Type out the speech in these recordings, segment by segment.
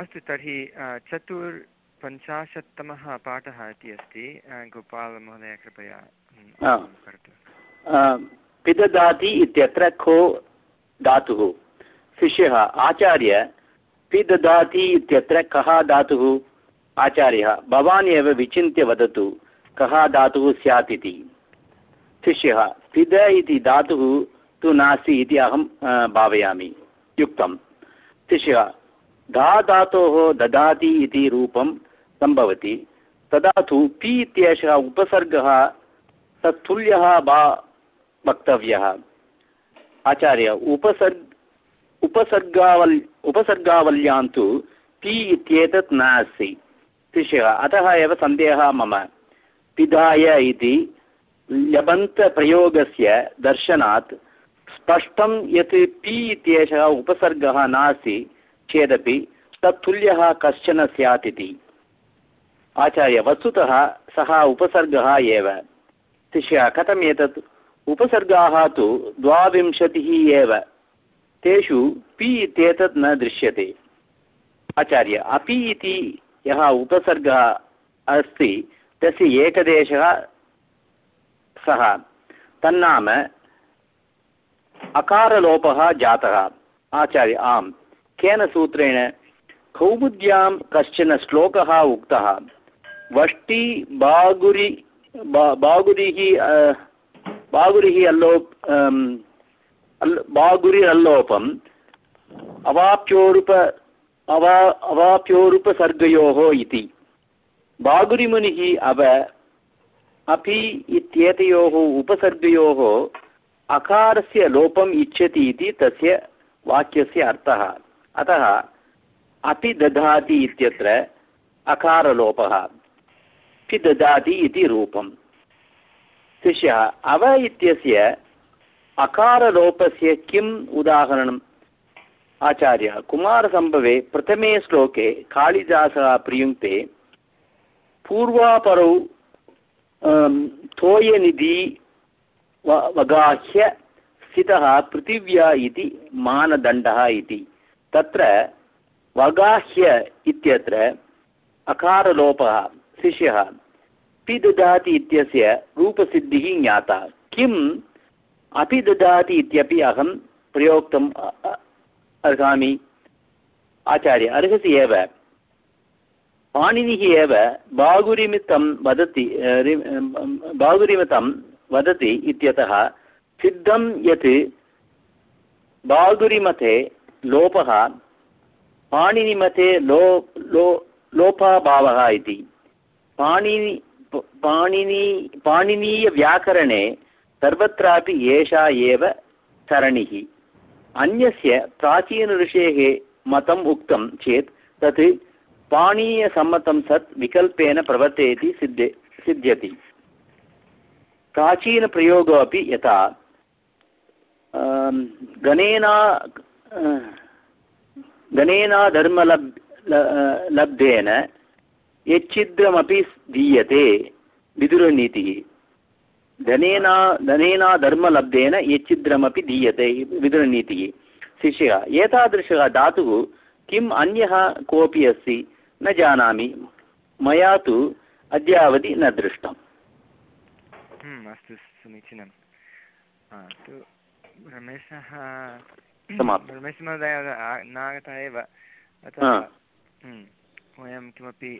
अस्तु तर्हि चतुर्पञ्चाशत्तमः पाठः इति अस्ति. गोपालमहोदय कृपया करोतु. पिददाति इत्यत्र को धातुः? शिष्यः आचार्य पिददाति इत्यत्र कः धातुः? आचार्यः भवान् एव विचिन्त्य वदतु कः धातुः स्यात् इति? शिष्यः पिद इति धातुः तु नास्ति इति अहं भावयामि. युक्तं शिष्यः धा धातोः ददाति इति रूपं सम्भवति। तदा तु पि इत्येषः उपसर्गः तत्तुल्यः वा वक्तव्यः। आचार्य, उपसर्ग, उपसर्गावल् उपसर्गावल्यां तु पि इत्येतत् नास्ति। शिष्यः, अतः एव सन्देहः मम। पिधाय इति लबन्तप्रयोगस्य दर्शनात् स्पष्टं यत् पि इत्येषः उपसर्गः नास्ति। चेदपि तत्तुल्यः कश्चन स्यात् इति। आचार्य वस्तुतः सः उपसर्गः एव। शिष्यः, कथम् एतत्? उपसर्गाः तु द्वाविंशतिः एव। तेषु पि इत्येतत् न दृश्यते। आचार्य, अपि इति यः उपसर्गः अस्ति, तस्य एकदेशः सः। तन्नाम अकारलोपः जातः। आचार्य, आम्। केन सूत्रेण कौमुद्यां कश्चन श्लोकः उक्तः। वष्टि बागुरि बागुरिः बागुरिः अल्लोप् बागुरि अल्लोपम् अवाप्योरुप, अवा, अवाप्योरुपसर्गयोः इति। बागुरिमुनिः अव अपि इत्येतयोः उपसर्गयोः अकारस्य लोपम् इच्छति इति तस्य वाक्यस्य अर्थः। अतः अपि ददाति इत्यत्र अकारलोपः पि ददाति इति रूपम्। शिष्यः, अव इत्यस्य अकारलोपस्य किम् उदाहरणम्? आचार्यः, कुमारसम्भवे प्रथमे श्लोके कालिदासः प्रयुङ्क्ते, पूर्वापरौ तोयनिधि वगाह्य स्थितः पृथिव्या इति मानदण्डः इति। तत्र वगाह्य इत्यत्र अकारलोपः, शिष्यः पि ददाति इत्यस्य रूपसिद्धिः ज्ञाता। किम् अपि ददाति इत्यपि अहं प्रयोक्तुम् अर्हामि। आचार्य, अर्हसि एव। पाणिनिः एव बाहुरिमितं वदति बाहुरिमितं वदति इत्यतः सिद्धं यत् बाहुरिमते लोपः पाणिनिमते लो लो, लोपाभावः इति। पाणिनि पाणिनि, पाणिनीयव्याकरणे सर्वत्रापि एषा एव सरणिः। अन्यस्य प्राचीनऋषेः मतम् उक्तं चेत् तत् पाणीयसम्मतं सत् विकल्पेन प्रवर्तयति सिद्धे, सिद्ध्यति। प्राचीनप्रयोगोपि यथा गणेना गणेनाधर्मलब् लब्धेन, यच्छिद्रमपि दीयते, विदुरनीतिः। धनेना धनेनाधर्मलब्धेन यच्छिद्रमपि दीयते, विदुरनीतिः। शिष्यः, एतादृशः धातुः किम् अन्यः कोऽपि अस्ति? न जानामि। मया तु अद्यावधि न दृष्टम्। अस्तु समीचीनं रमेशः रमेशमहोदय न आगतः एव। अतः वयं किमपि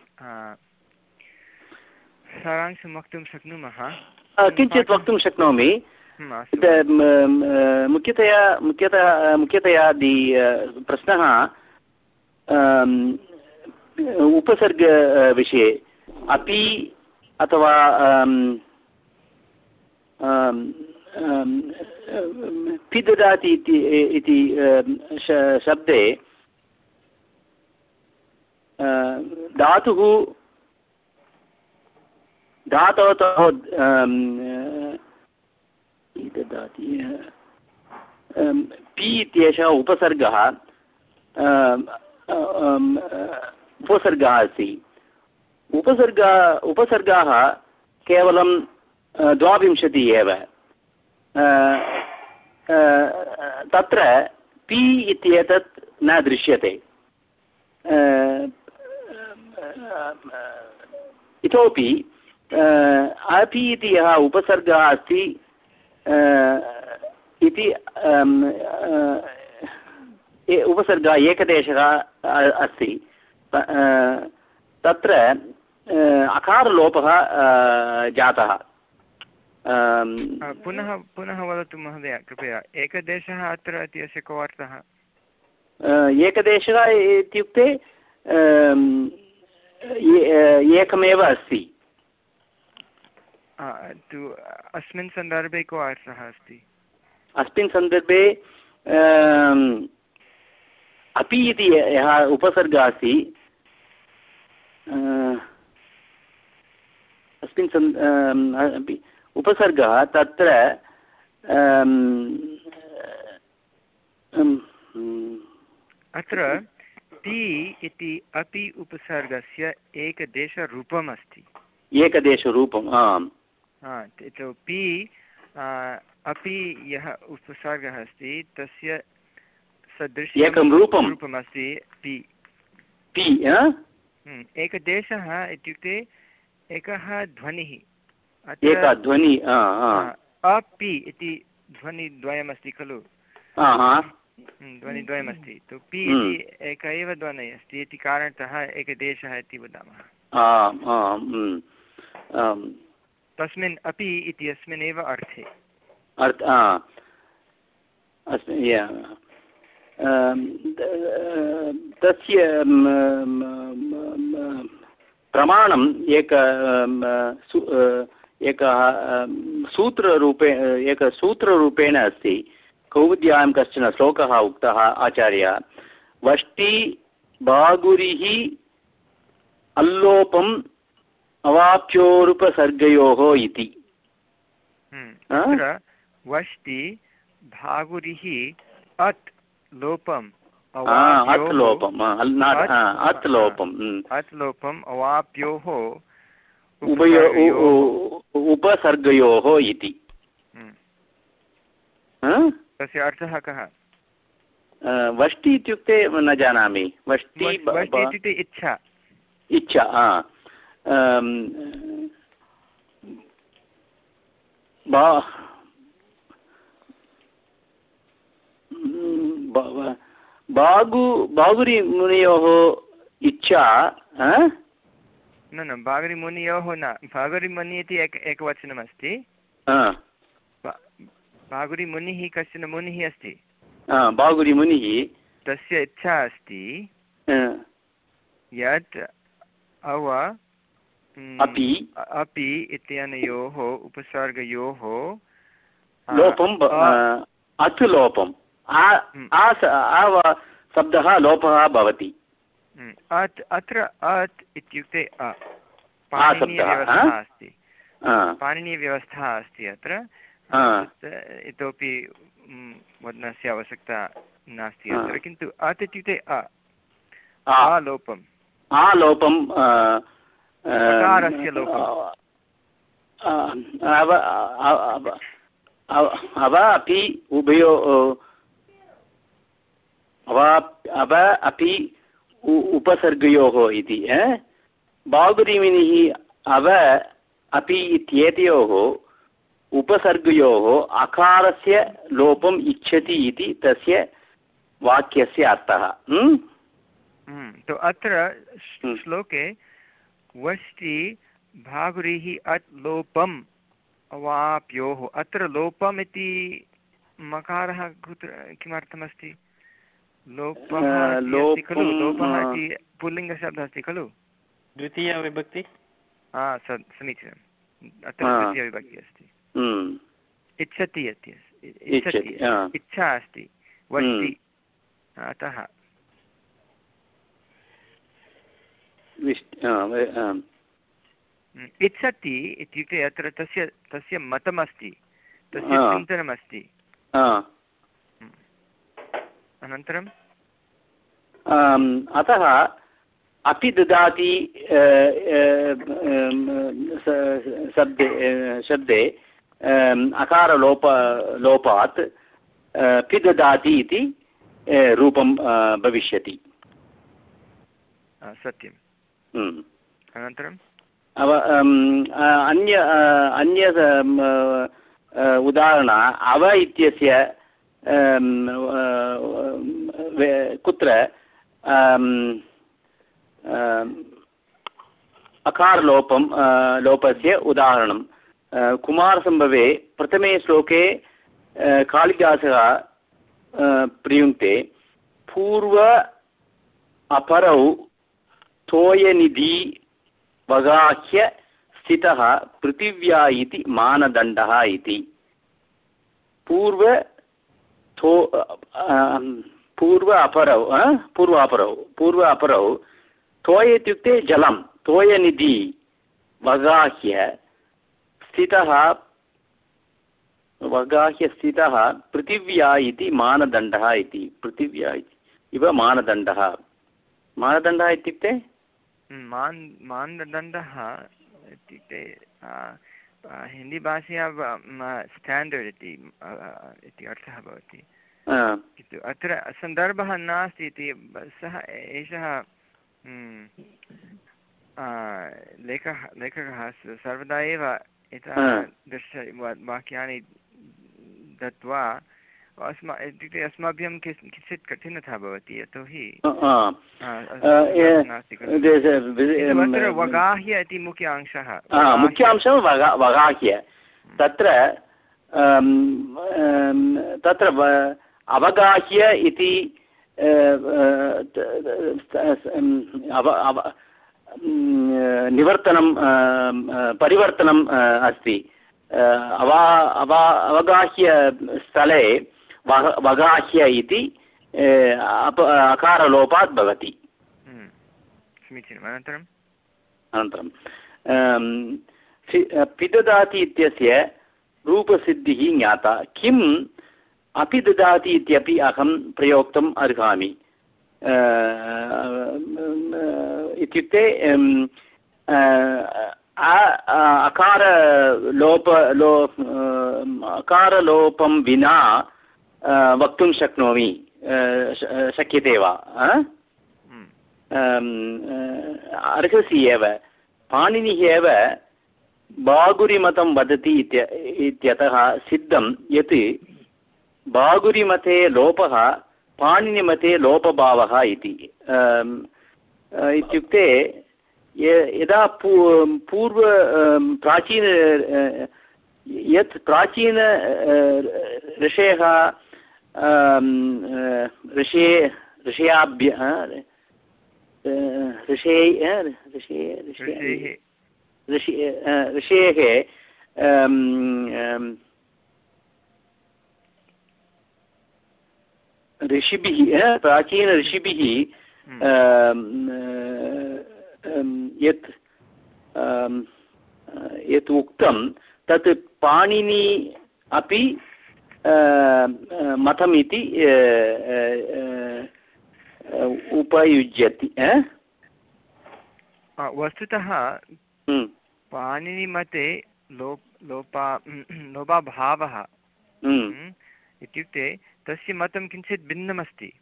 सारांशं वक्तुं शक्नुमः? किञ्चित् वक्तुं शक्नोमि। मुख्यतया मुख्यतः मुख्यतया दि प्रश्नः उपसर्गविषये अपि अथवा पिददाति इति शब्दे धातुः धातोतः ददाति पि इत्येषः उपसर्गः उपसर्गः अस्ति। उपसर्ग, उपसर्गाः केवलं द्वाविंशतिः एव। तत्र पि इत्येतत् न दृश्यते। इतोपि अपि इति यः उपसर्गः अस्ति इति उपसर्गः एकदेशः अस्ति। तत्र अकारलोपः जातः। पुनः पुनः वदतु महोदय कृपया। एकदेशः अत्र इति अस्य को अर्थः एकदेशः इत्युक्ते एकमेव अस्ति। तु अस्मिन् सन्दर्भे को अर्थः अस्ति। अस्मिन् सन्दर्भे अपि इति यः उपसर्गः अस्ति अस्मिन् सन् उपसर्गः तत्र अत्र पि इति अपि उपसर्गस्य एकदेशरूपम् अस्ति एकदेशरूपम् आम् पि अपि यः उपसर्गः अस्ति तस्य सदृशम् एकं रूपं रूपमस्ति पि पि हम्म, एकदेशः इत्युक्ते एकः ध्वनिः। एकः ध्वनि अपि इति ध्वनिद्वयमस्ति खलु? हम्म, ध्वनिद्वयमस्ति। तु पि हम्म। इति एक एव ध्वनिः अस्ति इति कारणतः एकदेशः इति वदामः। तस्मिन् अपि इत्यस्मिन् एव अर्थे। अर्थ तस्य प्रमाणम् एक एकः सूत्ररूपे एकसूत्ररूपेण अस्ति। कौमुद्यां कश्चन श्लोकः उक्तः आचार्य वष्टि बागुरिः अल्लोपम् अवाप्योरुपसर्गयोः इति। हम्म, वष्टि भागुरिः अत् लोपम् अत् लोपम् अत् लोपम् अत् लोपम् अवाप्योः उभयो उपसर्गयोः इति। हम्म। तस्य अर्थः कः? वष्टि इत्युक्ते न जानामि। वष्टि इत्युक्ते इच्छा। इच्छा बागु बागुरिमुनयोः इच्छा न न बागुरिमुनयोः न बागुरिमुनि इति एक एकवचनमस्ति। बागुरिमुनिः कश्चन मुनिः अस्ति। बागुरिमुनिः तस्य इच्छा अस्ति। यत् अव अपि। अपि इत्यनयोः उपसर्गयोः लोपं अत् लोपम् शब्दः लोपः भवति। अत् अत्र अत् इत्युक्ते पाणिनीयव्यवस्था अस्ति। पाणिनीयव्यवस्था अस्ति अत्र। इतोपि वदनस्य आवश्यकता नास्ति अत्र। किन्तु अत् इत्युक्ते आलोपम्। आलोपं अकारस्य लोपम्। अव अपि उभयो अव अपि उपसर्गयोः इति बाहुरिमिनिः अव अपि इत्येतयोः उपसर्गयोः अकारस्य लोपम् इच्छति इति तस्य वाक्यस्य अर्थः तो अत्र श्लोके वष्टि भागुरिः अत् लोपम् अवाप्योः अत्र लोपम् इति मकारः कुत्र किमर्थमस्ति? पुल्लिङ्गशब्दः अस्ति खलु? द्वितीयविभक्ति? हा समीचीनम् अत्र द्वितीयविभक्तिः अस्ति। हम्म। इच्छति इति इच्छति इच्छा अस्ति। वष्टि हम्म। अतः। हम्म। इच्छति इत्युक्ते अत्र तस्य तस्य मतमस्ति। तस्य चिन्तनमस्ति। अनन्तरम् अतः अपि ददाति शब्दे शब्दे अकारलोप लोपात् पिददाति इति रूपं भविष्यति। सत्यम्। अनन्तरम् अन्य अन्य उदाहरण अव इत्यस्य कुत्र अकारलोपं लोपस्य उदाहरणं. कुमारसम्भवे प्रथमे श्लोके कालिदासः प्रयुङ्क्ते, पूर्व अपरौ तोयनिधि वगाह्य स्थितः पृथिव्या इति मानदण्डः इति। पूर्व थो पूर्व अपरौ पूर्व अपरौ पूर्व अपरौ तोय इत्युक्ते जलं तोयनिधि वगाह्य, स्थितः वगाह्य स्थितः, पृथिव्या इति मानदण्डः इति, पृथिव्या इव मानदण्डः। मानदण्डः इत्युक्ते? मान, मानदण्डः इत्युक्ते हिन्दीभाषया स्टाण्डर्ड् इति इति अर्थः भवति। किन्तु अत्र सन्दर्भः नास्ति इति सः एषः लेखः लेखकः सर्वदा एव एतादृश वाक्यानि दत्वा अस्मा इत्युक्ते अस्माभ्यं किञ्चित् कठिनता भवति यतोहि वगाह्य इति मुख्य अंशः मुख्य अंशः वगाह्य। तत्र तत्र अवगाह्य इति निवर्तनं परिवर्तनम् अस्ति। अवा अवा अवगाह्यस्थले वग वगाह्य इति अकारलोपात् भवति। हम्म, समीचीनम्। अनन्तरम्? अनन्तरं पिददाति इत्यस्य रूपसिद्धिः ज्ञाता। किम् अपि ददाति इत्यपि अहं प्रयोक्तुम् अर्हामि। इत्युक्ते अकारलोप लो अकारलोपं विना वक्तुं शक्नोमि शक्यते वा। अर्हसि एव पाणिनिः एव बागुरिमतं वदति इत्यतः सिद्धं यत् बागुरिमते लोपः पाणिनिमते लोपभावः इति इत्युक्ते यदा पू पूर्व प्राचीन यत् प्राचीन ऋषयः ऋषे ऋषयाभ्य ऋषे ऋषे ऋषि ऋषेः। ऋषिभिः प्राचीन ऋषिभिः यत् यत् उक्तं तत् पाणिनि अपि मतमिति उपयुज्यति वस्तुतः हम्म। पाणिनिमते लोप लोपा लोपाभावः। हम्म। हम्म। इत्युक्ते तस्य मतं किञ्चित् भिन्नमस्ति।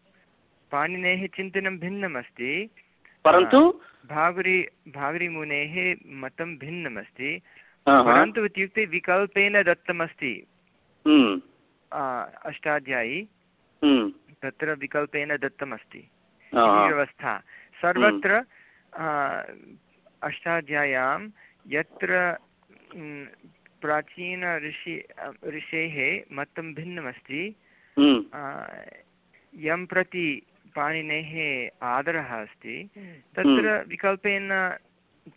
पाणिनेः चिन्तनं भिन्नमस्ति। परन्तु? भागुरी भागुरीमुनेः मतं भिन्नमस्ति। परन्तु इत्युक्ते विकल्पेन दत्तमस्ति। अष्टाध्यायी। तत्र विकल्पेन दत्तमस्ति। व्यवस्था। सर्वत्र अष्टाध्याय्यां यत्र प्राचीन ऋषि ऋषेः मतं भिन्नमस्ति। यं प्रति पाणिनेः आदरः अस्ति। तत्र विकल्पेन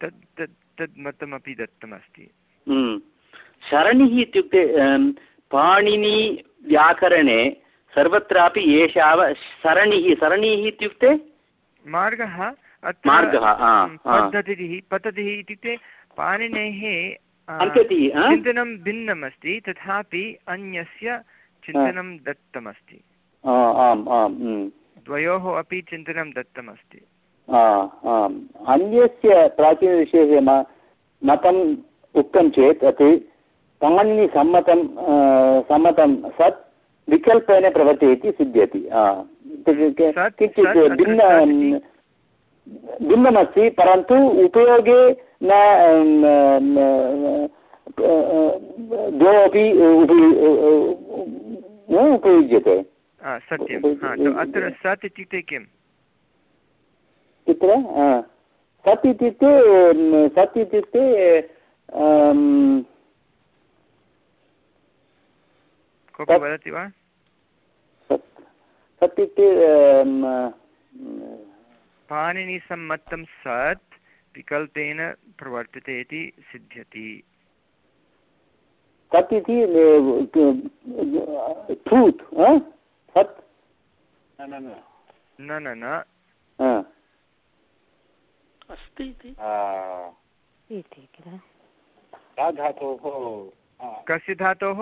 तत् तत् तद् मतमपि दत्तमस्ति। शरणिः इत्युक्ते पाणिनिव्याकरणे सर्वत्रापि एषा सरणिः सरणिः इत्युक्ते? मार्गः मार्गः पद्धतिः पद्धतिः इत्युक्ते पाणिनेः चिन्तनं भिन्नमस्ति तथापि अन्यस्य चिन्तनं दत्तमस्ति। आम् आम् द्वयोः अपि चिन्तनं दत्तमस्ति। अन्यस्य प्राचीनविषये मतम् उक्तं चेत् तत् पाणिनिसम्मतं सम्मतं सत् विकल्पेन प्रवर्तयति सिद्ध्यति। किञ्चित् भिन्न भिन्नमस्ति परन्तु उपयोगे न द्वौ अपि उपयुज्यते। सत्यम् अत्र सत् इत्युक्ते किम्? कुत्र सत् इत्युक्ते सत् इत्युक्ते कोऽपि वदति वा सत् इत्युक्ते पाणिनिसम्मतं सत् विकल्पेन प्रवर्तते इति सिद्ध्यति सत् इति न न न अस्ति इति कस्य धातोः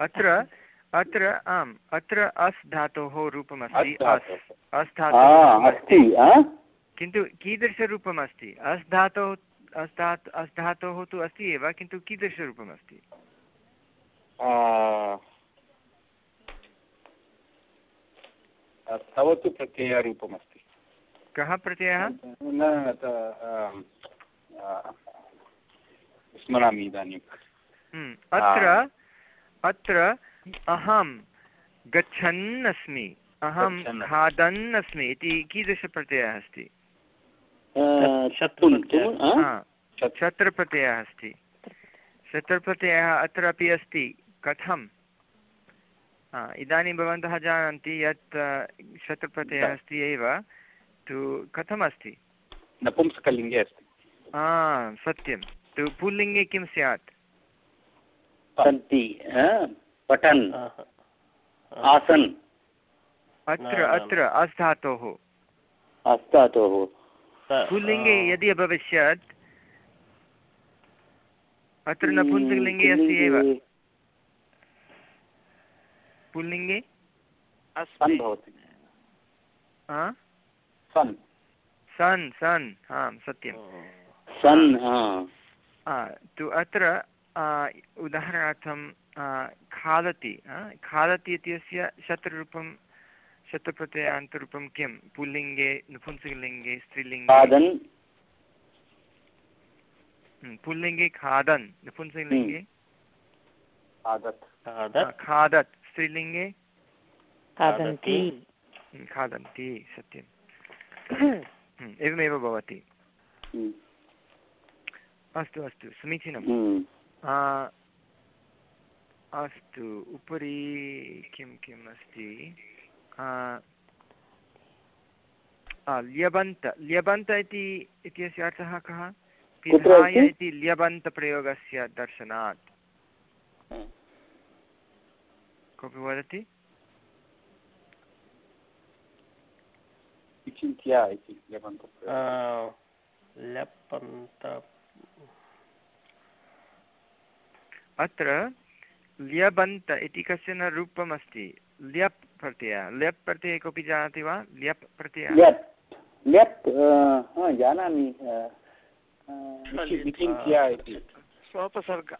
अत्र अत्र आम् अत्र अस् धातोः रूपमस्ति अस् अस् धातुः अस्ति किन्तु कीदृशरूपम् अस्ति अस् धातोः अस् धात् अस् धातोः तु अस्ति एव किन्तु कीदृशरूपम् अस्ति तव तु प्रत्ययरूपमस्ति। कः प्रत्ययः? स्मरामि इदानीं। अत्र अत्र अहं गच्छन् अस्मि अहं खादन् अस्मि इति कीदृशप्रत्ययः अस्ति? शत्रप्रत्ययः। अस्ति। शत्रप्रत्ययः अत्र अपि अस्ति। कथं इदानीं भवन्तः जानन्ति यत् शत्रप्रत्ययः अस्ति एव। तु कथमस्ति नपुंसकलिङ्गे अस्ति। सत्यं। तु पुल्लिङ्गे किं स्यात्? सन्ति पठन्। आसन्। अत्र अत्र अस्धातोः अस्धातोः पुल्लिङ्गे यदि अभविष्यत् अत्र नपुंसकलिङ्गे अस्ति एव। पुल्लिङ्गे? सन् सन्। सन् आं सत्यं सन् तु अत्र उदाहरणार्थं खादति खादति इत्यस्य शत्रुरूपं शतप्रत्ययान्तरूपं किं? पुल्लिङ्गे नपुंसकलिङ्गे स्त्रीलिङ्गे? पुल्लिङ्गे खादन् नपुंसकलिङ्गे? खादत्। स्त्रीलिङ्गे? खादन्ति। खादन्ति। सत्यं एवमेव भवति। अस्तु अस्तु समीचीनं अस्तु उपरि किं किम् अस्ति? ल्यबन्त ल्यबन्त इति इत्यस्य अर्थः कः? पिधाय इति ल्यबन्तप्रयोगस्य दर्शनात्। कोऽपि वदति? विचिन्त्य इति अत्र ल्यबन्त इति कश्चन रूपम् अस्ति ल्यप् प्रत्ययः। ल्यप् प्रत्यये कोऽपि जानाति वा? ल्यप् प्रत्ययः। ल्यप्। जानामि स्वोपसर्ग।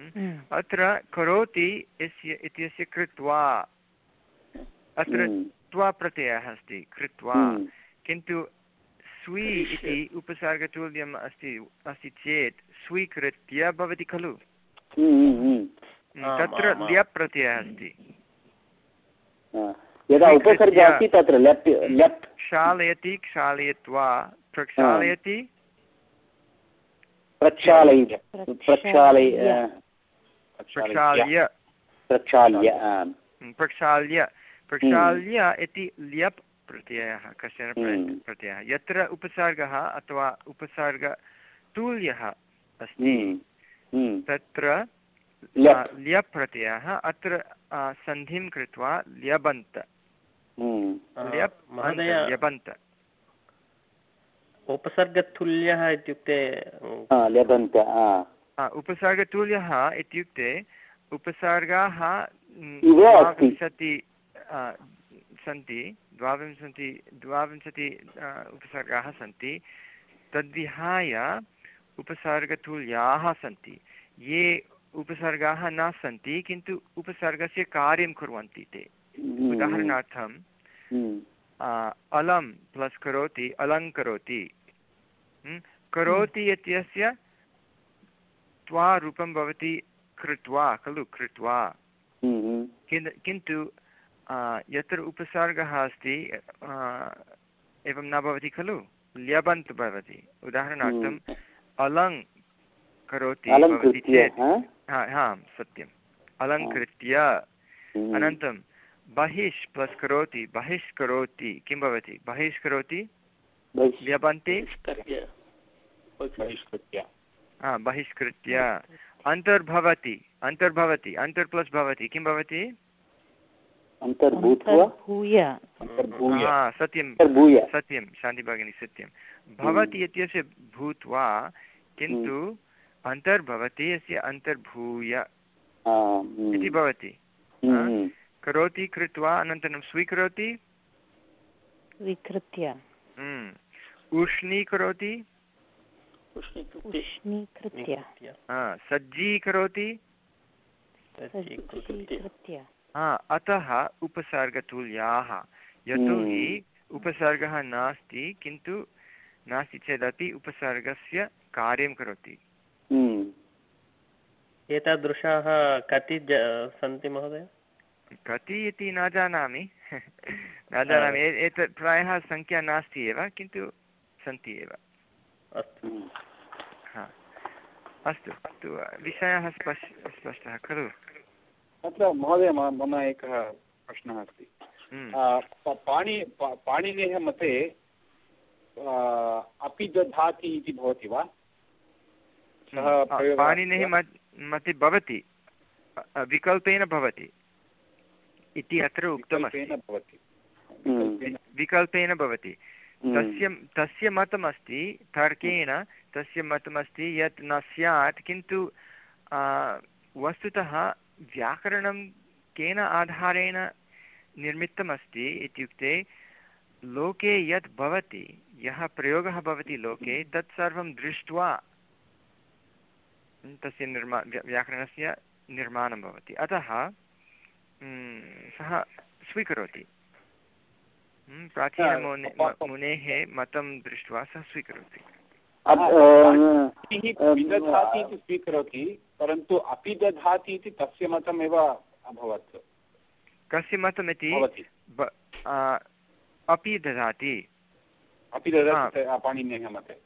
हम्म। अत्र करोति इस्य इत्यस्य कृत्वा। अत्र हम्म। त्वा प्रत्ययः अस्ति कृत्वा। हम्म। किन्तु स्वी इति उपसर्गतुल्यम् अस्ति अस्ति चेत् स्वीकृत्य भवति खलु? तत्र ल्यप् प्रत्ययः अस्ति। यदा उपसर्गः अस्ति तत्र लप् लप् क्षालयति क्षालयित्वा प्रक्षालयति। प्रक्षालय प्रक्षालय. प्रक्षाल्य. प्रक्षाल्य प्रक्षाल्य. प्रक्षाल्य इति ल्यप् प्रत्ययः कश्चन प्रत्ययः। यत्र उपसर्गः अथवा उपसर्गतुल्यः अस्ति तत्र ल्यप् प्रत्ययः अत्र सन्धिं कृत्वा ल्यबन्त। ल्यबन्त। उपसर्गतुल्यः इत्युक्ते ल्यबन्त उपसर्गतुल्यः इत्युक्ते उपसर्गाः विंशति सन्ति द्वाविंशति द्वाविंशति उपसर्गाः सन्ति तद्विहाय उपसर्गतुल्याः सन्ति। ये उपसर्गाः न सन्ति किन्तु उपसर्गस्य कार्यं कुर्वन्ति ते। हम्म, उदाहरणार्थं हम्म, अलं प्लस् करोति अलङ्करोति हम्म, करोति इत्यस्य त्वा रूपं भवति कृत्वा खलु कृत्वा। किन् किन्तु यत्र उपसर्गः अस्ति एवं न भवति खलु? ल्यबन्त् भवति। उदाहरणार्थं अलङ् करोति भवति चेत्। हा? हा सत्यम्। अलङ्कृत्य हम्म, अनन्तरं बहिष् प्लस् करोति बहिष् करोति किं भवति? बहिष् करोति? बहिष्- ल्यबन्ते? हा बहिष्कृत्य। अन्तर्भवति अन्तर्भवति अन्तर् प्लस् भवति किं भवति? भूय हा सत्यं। शान्तिभगिनी सत्यं भवति इत्यस्य भूत्वा किन्तु अन्तर्भवति यस्य अन्तर्भूय हम्म, इति भवति। हम्म? हम्म, करोति कृत्वा अनन्तरं स्वीकरोति। विकृत्य हम्म। उष्णीकरोति। उष्णीकृत्य। सज्जीकरोति। सज्जीकृत्य। अतः उपसर्गतुल्याः। यतोहि उपसर्गः नास्ति किन्तु नास्ति चेदपि उपसर्गस्य कार्यं करोति। हम्म, एतादृशाः कति ज- सन्ति महोदय? कति इति न जानामि। न जानामि। एतत् प्रायः सङ्ख्या नास्ति एव किन्तु सन्ति एव। अस्तु। हम्म। हा। अस्तु अस्तु। विषयः स्पष् स्पष्टः खलु। तत्र महोदय म- मम एकः प्रश्नः अस्ति। हम्म। पाणि पाणिनेः मते अपि दधाति इति भवति वा? प्रयोगः पाणिनेः? मत्- भवति। विकल्पेन भवति। इति अत्र उक्तमस्ति। विकल्पेन भवति। हम्म। विकल्पेन विकल्पेन भवति। हम्म, तस्य तस्य मतमस्ति तर्केण तस्य मतमस्ति यत् न स्यात् किन्तु वस्तुतः व्याकरणं केन आधारेण निर्मितमस्ति इत्युक्ते लोके यत् भवति यः प्रयोगः भवति लोके तत्सर्वं दृष्ट्वा तस्य निर्मा व्याकरणस्य निर्माणं भवति। अतः सः स्वीकरोति। प्राचीनमुने मुनेः मतं दृष्ट्वा सः स्वीकरोति। पाणिनिः विदधाति इति स्वीकरोति परन्तु अपि दधाति इति तस्य मतमेव अभवत्। कस्य मतमिति? अपि ददाति अपि ददाति पाणिनेः मते।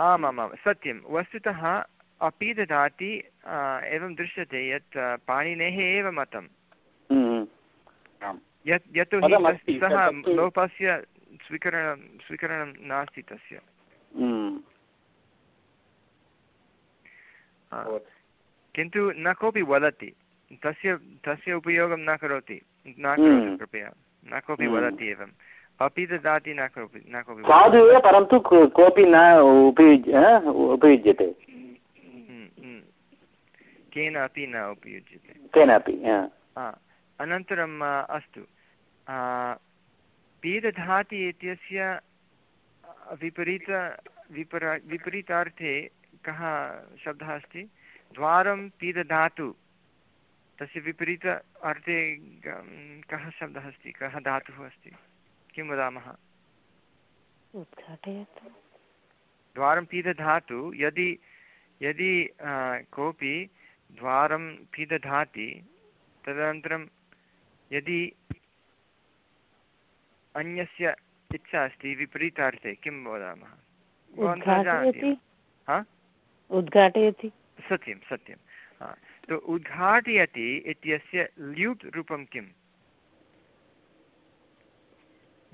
आमामां सत्यं। वस्तुतः अपि ददाति एवं दृश्यते यत् पाणिनेः एव मतं हम्म, यत् यतोहि सः लोपस्य स्वीकरणं स्वीकरणं नास्ति तस्य हम्म, आ, भवति किन्तु न कोऽपि वदति तस्य तस्य उपयोगं न करोति न करोतु हम्म। कृपया न कोऽपि हम्म। वदति एवं। अपि ददाति न कोऽपि न कोऽपि साधु एव परन्तु कोऽपि न उपयुज्य उपयुज्यते। हम्म। केन अपि न उपयुज्यते। केनापि अनन्तरम् अस्तु। पीदधाति इत्यस्य विपरीत विपरा विपरीतार्थे कः शब्दः अस्ति? द्वारं पीदधातु। तस्य विपरीत अर्थे कः शब्दः अस्ति? कः धातुः अस्ति? किं वदामः? द्वारं पीदधातु यदि यदि कोऽपि द्वारं पीदधाति तदनन्तरं यदि अन्यस्य इच्छा अस्ति विपरीतार्थे किं वदामः? भवन्तः जानन्ति उद्घाटयति। सत्यं सत्यं। हा तु उद्घाटयति इत्यस्य ल्यूट् रूपं किम्?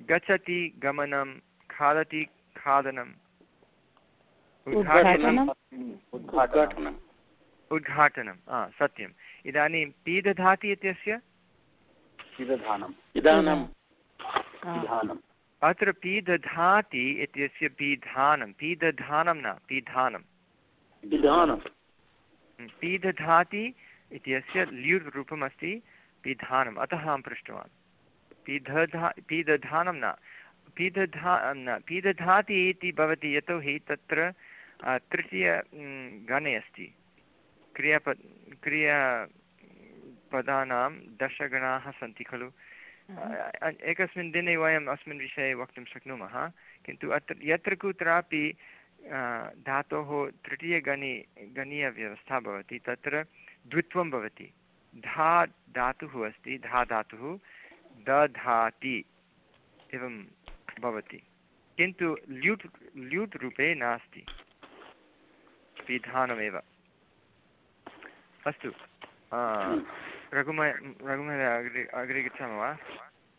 गच्छति गमनं खादति खादनम् उद्घाटनं। उद्घाटनम् उद्घाटनम् उद्घाटनं हा सत्यम्। इदानीं पीदधाति इत्यस्य? अत्र पीदधाति इत्यस्य पीधानं पीदधानं न पीधानं। विधानं। पीदधाति इत्यस्य ल्युर् रूपमस्ति पीधानम्। अतः अहं पृष्टवान्। पीदधा पीदधानं न। पीदधा न। पीदधाति इति भवति यतोहि तत्र तृतीय गणे अस्ति। क्रियापद् क्रिया पदानां दशगणाः सन्ति खलु। एकस्मिन् दिने वयम् अस्मिन् विषये वक्तुं शक्नुमः। किन्तु अत्र यत्र कुत्रापि धातोः तृतीयगणी गणीयव्यवस्था भवति तत्र द्वित्वं भवति। धा धातुः अस्ति धा धातुः दधाति एवं भवति। किन्तु ल्यूट् ल्यूट् रूपे नास्ति। पिधानमेव अस्तु अ, रघुमय अग्रे अग्रे गच्छामः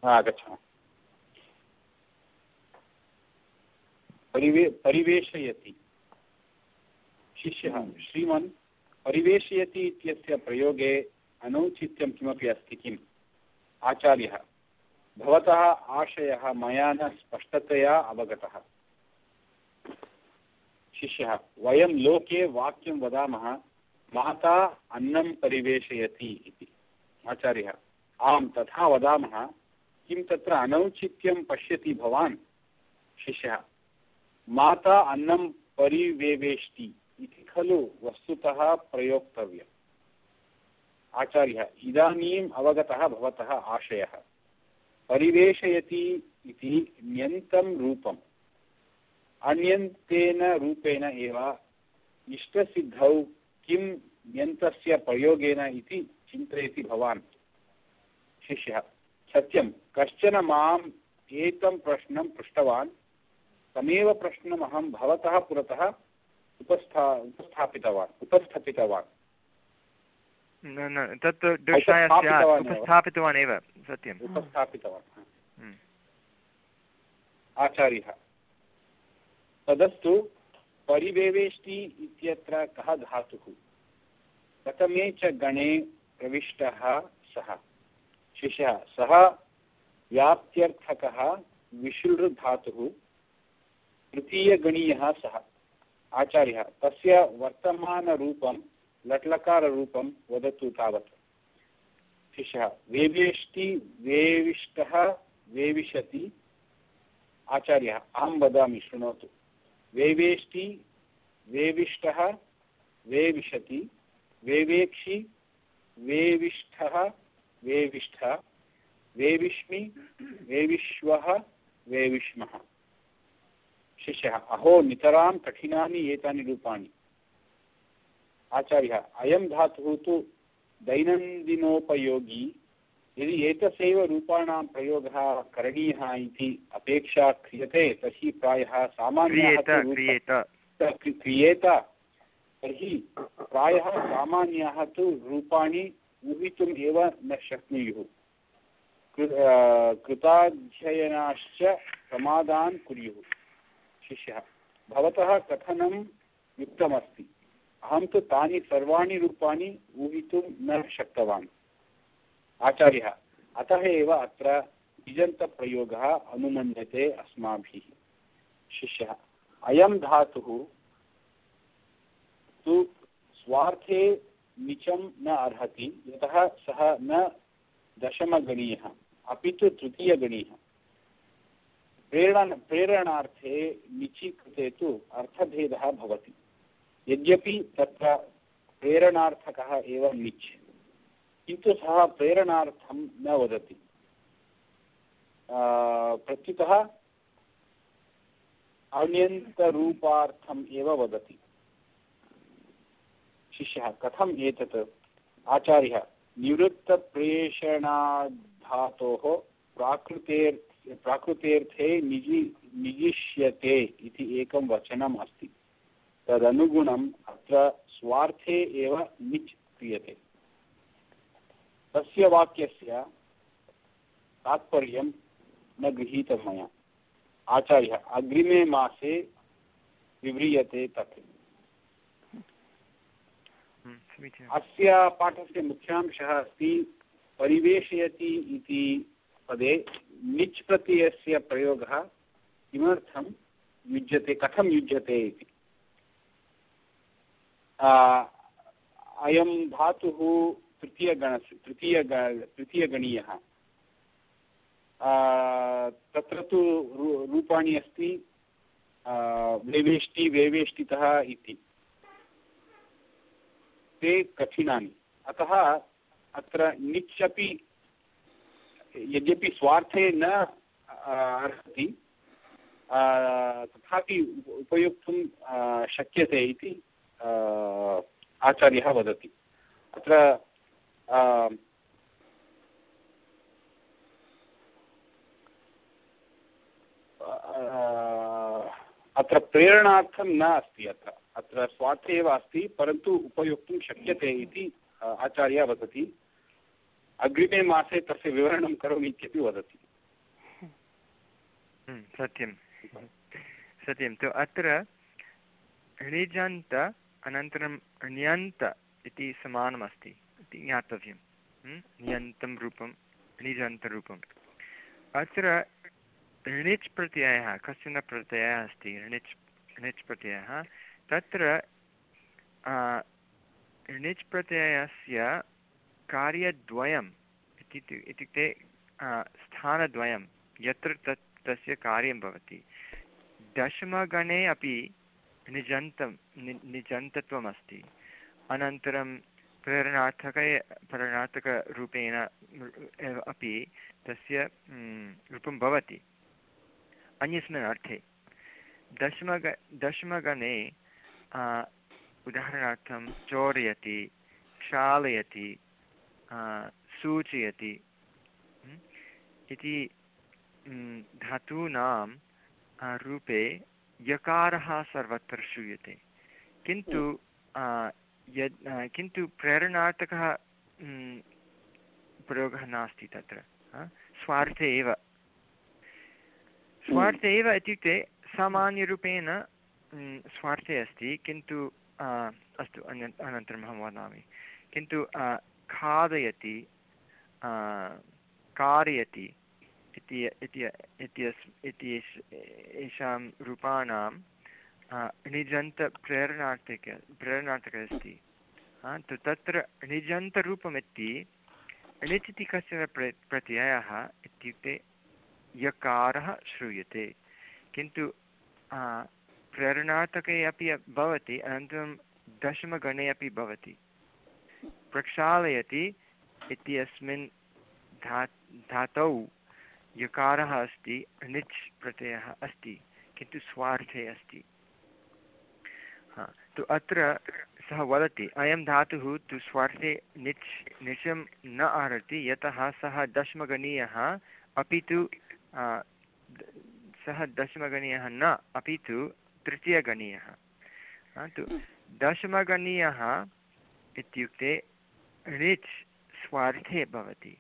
वा? गच्छामः। परिवे परिवेशयति। शिष्यः श्रीमन् परिवेशयति इत्यस्य प्रयोगे अनौचित्यं किमपि अस्ति किम्? आचार्यः भवतः आशयः मया न स्पष्टतया अवगतः। शिष्यः वयं लोके वाक्यं वदामः माता अन्नं परिवेशयति इति। आचार्यः आं तथा वदामः। किं तत्र अनौचित्यं पश्यति भवान्? शिष्यः माता अन्नं परिवेवेष्टि इति खलु वस्तुतः प्रयोक्तव्यम्। आचार्यः, इदानीम् अवगतः भवतः आशयः। परिवेशयति इति ण्यन्तं रूपम्। अन्यन्तेन रूपेण एव इष्टसिद्धौ किं ण्यन्तस्य प्रयोगेन इति चिन्तयति भवान्। शिष्यः, सत्यं, कश्चन माम् एतं प्रश्नं पृष्टवान्। तमेव प्रश्नमहं भवतः पुरतः उपस्था उपस्थापितवान् उपस्थापितवान्। न न तत् दृष्टाय स्यात्। उपस्थापितवान् एव। सत्यम्। उपस्थापितवान् हम्म। आचार्यः तदस्तु परिवेवेष्टि इत्यत्र कः धातुः? प्रथमे च गणे प्रविष्टः सः। शिष्यः सः व्याप्त्यर्थकः विशुलृधातुः तृतीयगणीयः सः। आचार्यः, तस्य वर्तमानरूपं, लट्लकाररूपं वदतु तावत्। शिष्यः वेवेष्टि वेविष्टः, वेविशति। आचार्यः अहं वदामि, शृणोतु। वेवेष्टि, वेविष्टः, वेविशति। वेवेक्षि, वेविष्ठः, वेविष्ठ। वेविष्मि, वेविश्वः, वेविष्मः। शिष्यः अहो नितरां कठिनानि एतानि रूपाणि। आचार्यः अयं धातुः तु दैनन्दिनोपयोगी यदि एतस्यैव रूपाणां प्रयोगः करणीयः इति अपेक्षा क्रियते तर्हि प्रायः सामान्याः क्रियेत तर्हि प्रायः सामान्याः तु रूपाणि ऊहितुम् एव न शक्नुयुः। अ, कृताध्ययनाश्च प्रमादान् कुर्युः। शिष्यः। भवतः कथनं युक्तमस्ति। अहं तु तानि सर्वाणि रूपाणि ऊहितुं न शक्तवान्। आचार्यः, अतः एव अत्र इजन्तप्रयोगः अनुमन्यते अस्माभिः। शिष्यः, अयं धातुः तु स्वार्थे निचं न अर्हति, यतः सः न दशमगणीयः, अपि तु तृतीयगणीयः। प्रेरण, प्रेरणार्थे निचि कृते तु अर्थभेदः भवति। यद्यपि तत्र प्रेरणार्थकः एव निच् किन्तु सः प्रेरणार्थं न वदति। प्रत्युतः अण्यन्तरूपार्थम् एव वदति। शिष्यः, कथम् एतत्? आचार्यः निवृत्तप्रेषणाधातोः प्राकृतेर् प्राकृतेर्थे निजि निजिष्यते इति एकं वचनम् अस्ति। तदनुगुणम् अत्र स्वार्थे एव निच् क्रियते। तस्य वाक्यस्य तात्पर्यं न गृहीतं मया। आचार्यः अग्रिमे मासे विव्रियते तत्। हम्म, अस्य पाठस्य मुख्यांशः अस्ति परिवेशयति इति पदे निच् प्रत्ययस्य प्रयोगः किमर्थं युज्यते, कथं युज्यते इति? अयं धातुः तृतीयगणस्य तृतीयग, तृतीयगणीयः। तत्र तु रूपाणि अस्ति वेवेष्टि, वेवेष्टितः इति। ते कठिनानि। अतः अत्र निच् अपि यद्यपि स्वार्थे न अर्हति तथापि उपयोक्तुं शक्यते इति आचार्यः वदति। अत्र अत्र प्रेरणार्थं न अस्ति अत्र। अत्र स्वार्थे एव अस्ति, परन्तु उपयोक्तुं शक्यते इति आचार्यः वदति। अग्रिमे मासे तस्य विवरणं करोमि इत्यपि वदति। हम्म, सत्यं। सत्यं। तु अत्र णिजन्त अनन्तरं ण्यन्त इति समानमस्ति इति ज्ञातव्यं। हम्म, ण्यन्तं रूपं णिजन्तरूपम् अत्र णिच् प्रत्ययः कश्चन प्रत्ययः अस्ति? णिच् णिच् प्रत्ययः। तत्र णिच् प्रत्ययस्य कार्यद्वयम् इति इत्युक्ते स्थानद्वयं, यत्र तत्, तस्य कार्यं भवति। दशमगणे अपि निजन्तं, नि, निजन्तत्वमस्ति। अनन्तरं प्रेरणार्थके, प्रेरणार्थकरूपेण अपि तस्य रूपं भवति। अन्यस्मिन् अर्थे दशमग, दशमगणे उदाहरणार्थं चोरयति, क्षालयति सूचयति। इति धातूनां रूपे यकारः सर्वत्र श्रूयते। किन्तु यद् किन्तु प्रेरणार्थकः प्रयोगः नास्ति तत्र स्वार्थे एव। स्वार्थे एव इत्युक्ते सामान्यरूपेण स्वार्थे अस्ति किन्तु अस्तु अन्य अनन्तरम् अहं वदामि। किन्तु खादयति कारयति इति इति येषां रूपाणां णिजन्तप्रेरणार्थक प्रेरणार्थकः अस्ति। तत्र णिजन्तरूपमिति णिच् इति कश्चन प्र, प्रत्ययः इत्युक्ते यकारः श्रूयते। किन्तु प्रेरणार्थके अपि भवति, अनन्तरं दशमगणे अपि भवति। प्रक्षालयति इत्यस्मिन् धा, धातौ यकारः अस्ति णिच् प्रत्ययः अस्ति, किन्तु स्वार्थे अस्ति। हा, तु अत्र सः वदति, अयं धातुः तु स्वार्थे निच् निचं न आहरति यतः सः दशमगणीयः, अपि तु सः दशमगणीयः न, अपि तु तृतीयगणीयः। तु दशमगणीयः इत्युक्ते णिच् स्वार्थे भवति।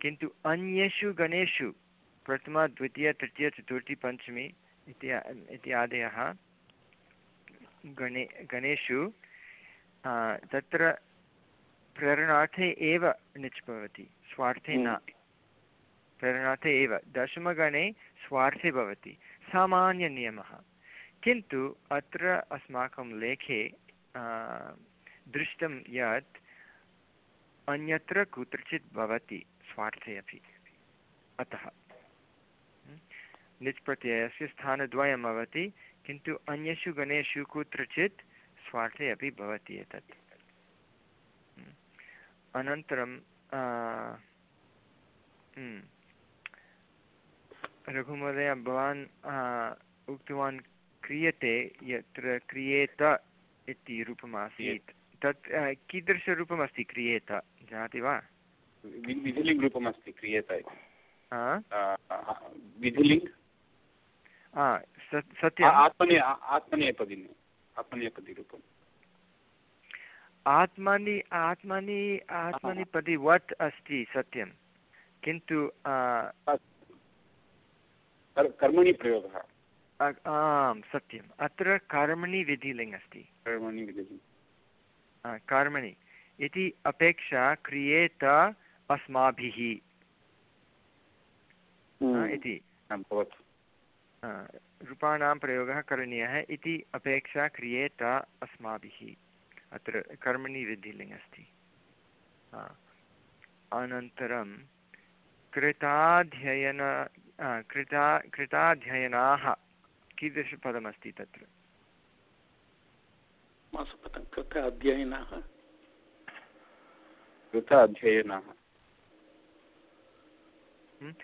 किन्तु अन्येषु गणेषु प्रथमा द्वितीया तृतीया चतुर्थी पञ्चमी इत्यादयः गणे गणेषु तत्र प्रेरणार्थे एव णिच् भवति स्वार्थे न। प्रेरणार्थे एव। दशमगणे स्वार्थे भवति सामान्यनियमः। किन्तु अत्र अस्माकं लेखे दृष्टं यत् अन्यत्र कुत्रचित् भवति स्वार्थे अपि। अतः निच् प्रत्ययस्य स्थानद्वयं भवति, किन्तु अन्येषु गणेषु कुत्रचित् स्वार्थे अपि भवति एतत्। अनन्तरं रघुमहोदय, भवान् उक्तवान् क्रियते, यत्र क्रियेत इति रूपमासीत्। तत् कीदृशरूपमस्ति क्रियेत? जानाति वा? विधिलिङ्ग् रूपमस्ति क्रियेत विधिलिङ्ग्? सत्यम् आत्मने आत्मनेपदिनि आत्मनेपदिरूपम्। आत्मनि आत्मनि आत्मनिपदि वत् अस्ति सत्यं। किन्तु कर्मणि प्रयोगः। आम् सत्यम्। अत्र कर्मणि विधिलिङ्ग् अस्ति कर्मणि विधिलिङ्ग्। कर्मणि। इति अपेक्षा क्रियेत अस्माभिः। इति। रूपाणां प्रयोगः करणीयः। इति अपेक्षा क्रियेत अस्माभिः। अत्र कर्मणि विधिलिङ्ग् अस्ति। अनन्तरं कृताध्ययन कृता कृताध्ययनाः। कीदृशपदमस्ति तत्र? कृत अध्ययनाः कृत अध्ययनाः हम्म?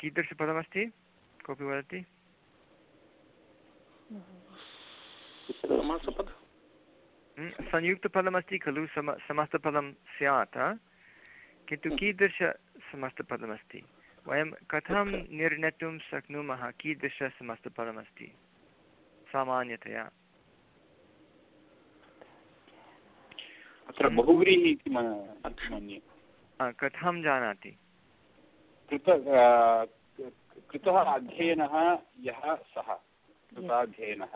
कीदृशपदमस्ति? कोऽपि वदति? हम्म, संयुक्तपदमस्ति खलु सम समस्तपदं स्यात् किन्तु कीदृशसमस्तपदमस्ति? वयं कथं निर्णेतुं शक्नुमः कीदृशसमस्तपदमस्ति? सामान्यतया। अत्र बहुव्रीहि इति मन्ये कथं जानाति? कृत कृतः अध्ययनः यः सः। कृताध्ययनः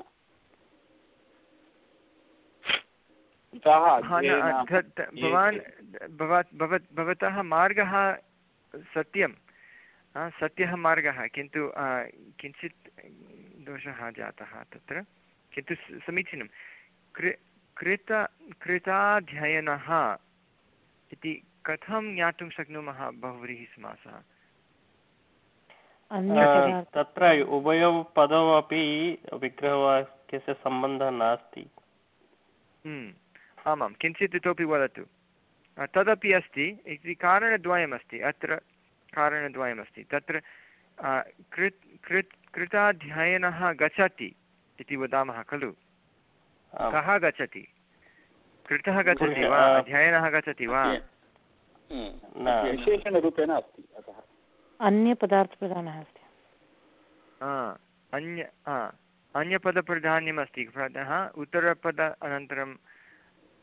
भवान् भवतः मार्गः सत्यं। सत्यः मार्गः किन्तु किञ्चित् दोषः जातः तत्र। किन्तु समीचीनं। कृ कृत कृताध्ययनः इति कथं ज्ञातुं शक्नुमः बहुव्रीहिसमासः? अन्यपदार्थ तत्र उभयौ पदौ अपि विग्रहवाक्यस्य सम्बन्धः नास्ति। हम्म, आमां किञ्चित् इतोपि वदतु। तदपि अस्ति इति कारणद्वयमस्ति अत्र कारणद्वयमस्ति। तत्र कृत् कृत् कृताध्ययनः गच्छति इति वदामः खलु। कः गच्छति? कृतः गच्छति वा? अध्ययनः गच्छति वा? हम्म। विशेषणरूपेण अस्ति अतः। अन्यपदार्थप्रधानः अस्ति। अन्य आ, अन्यपदप्राधान्यमस्ति। प्रथमः उत्तरपद अनन्तरं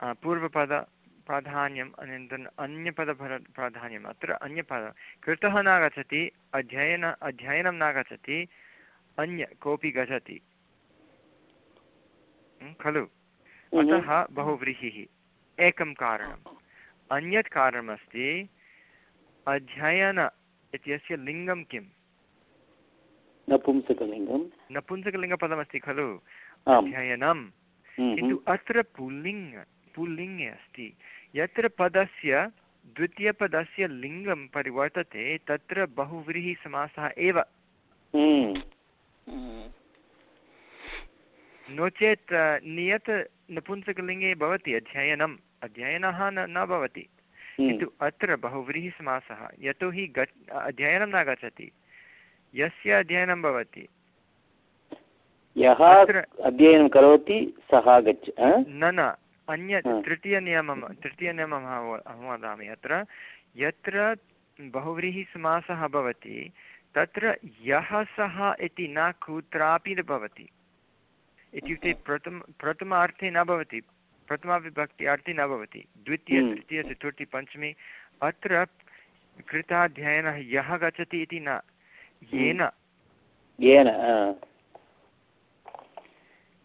आ, पूर्वपद प्राधान्यम् अनन्तरम् अन्यपदप्र प्राधान्यम् अत्र अन्यपद। कृतः न गच्छति अध्ययन अध्ययनं न गच्छति अन्य कोऽपि गच्छति ं, खलु? अतः बहुव्रीहिः। एकं कारणम्। अन्यत् कारणमस्ति अध्ययन इत्यस्य लिङ्गं किम्? नपुंसकलिङ्गं नपुंसकलिङ्गपदमस्ति खलु? अध्ययनं हम्म, किन्तु अत्र पुल्लिङ्ग पुल्लिङ्गे अस्ति। यत्र पदस्य द्वितीयपदस्य लिङ्गं परिवर्तते तत्र बहुव्रीहिसमासः एव। हम्म। हम्म। नो चेत् नियत नपुंसकलिङ्गे भवति अध्ययनम्। अध्ययनः न न भवति। किन्तु अत्र बहुव्रीहिसमासः। यतोहि ग अध्ययनं न गच्छति। यस्य अध्ययनं भवति। यः अध्ययनं करोति सः गच्छ न न। अन्य तृतीयनियमं तृतीयनियमम् अहं वदामि अत्र। यत्र बहुव्रीहिसमासः भवति तत्र यः सः इति न कुत्रापि न भवति। इत्युक्ते प्रथम प्रथमार्थे न भवति प्रथमाविभक्ति अर्थे न भवति द्वितीय. तृतीय चतुर्थी पञ्चमी अत्र कृताध्ययनः यः गच्छति इति न येन येन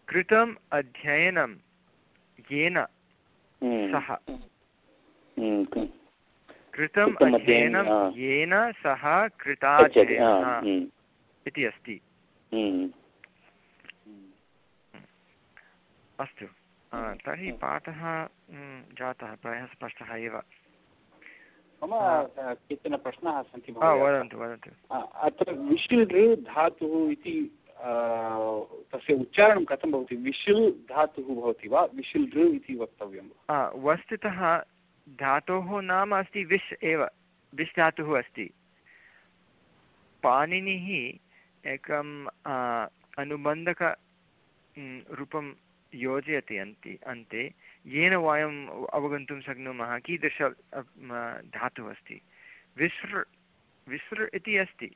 कृतम् अध्ययनं येन. सः. कृतम् अध्ययनं, येन सः कृताध्ययनः. इति अस्ति अस्तु। तर्हि पाठः जातः प्रायः स्पष्टः एव। मम केचन प्रश्नाः सन्ति वदन्तु वदन्तु। अत्र विशिल् ऋ धातुः इति तस्य उच्चारणं कथं भवति? विशिल् धातुः भवति वा? विशिल् ऋ इति वक्तव्यं वस्तुतः धातोः नाम अस्ति विश् एव। विश् धातुः अस्ति। पाणिनिः एकम् आ, अनुबन्धक रूपं योजयति अन्ते अन्ते। येन वयम् अवगन्तुं शक्नुमः कीदृश धातुः अस्ति? विसृ विसृ इति अस्ति।